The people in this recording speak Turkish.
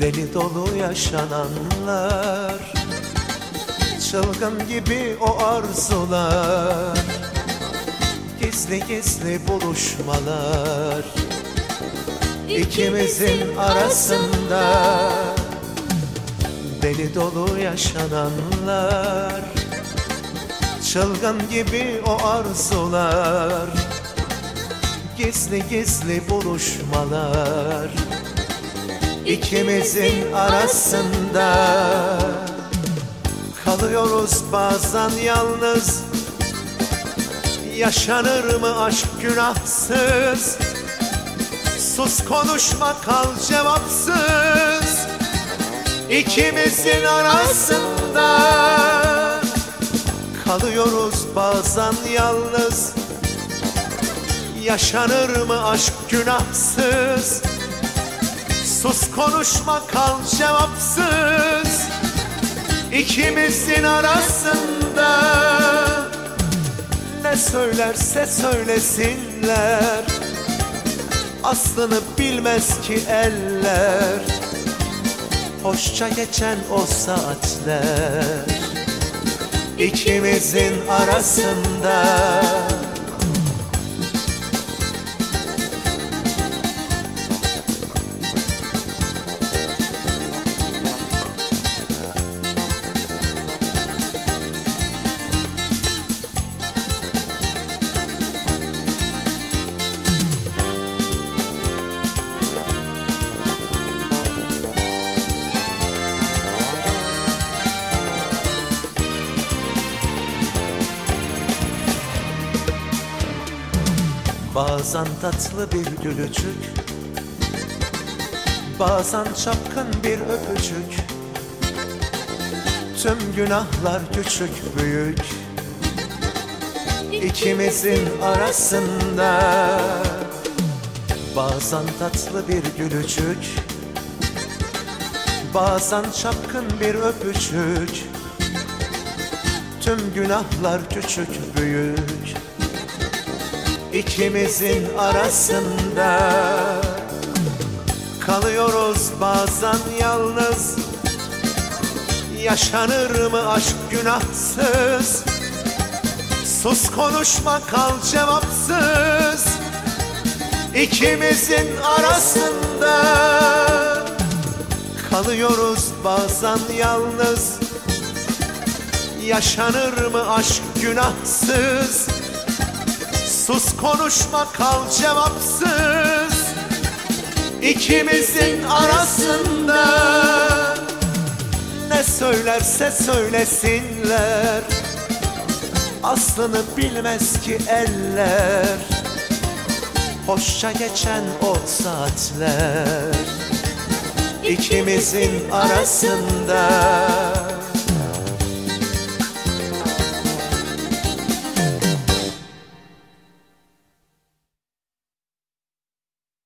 Deli dolu yaşananlar. Çılgın gibi o arzular. Gizli gizli buluşmalar. İkimizin arasında. Deli dolu yaşananlar. Çılgın gibi o arzular. Gizli gizli buluşmalar İkimizin arasında. Kalıyoruz bazen yalnız. Yaşanır mı aşk günahsız? Sus konuşma kal cevapsız. İkimizin arasında. Kalıyoruz bazen yalnız. Yaşanır mı aşk günahsız Sus konuşma kal cevapsız. İkimizin arasında Ne söylerse söylesinler. Aslını bilmez ki eller Hoşça geçen o saatler. İkimizin arasında Bazen tatlı bir gülücük Bazen çapkın bir öpücük. Tüm günahlar küçük büyük İkimizin arasında. Bazen tatlı bir gülücük Bazen çapkın bir öpücük. Tüm günahlar küçük büyük İkimizin arasında Kalıyoruz bazen yalnız. Yaşanır mı aşk günahsız? Sus konuşma kal cevapsız. İkimizin arasında Kalıyoruz bazen yalnız. Yaşanır mı aşk günahsız Sus konuşma kal cevapsız. İkimizin arasında Ne söylerse söylesinler. Aslını bilmez ki eller Hoşça geçen o saatler. İkimizin arasında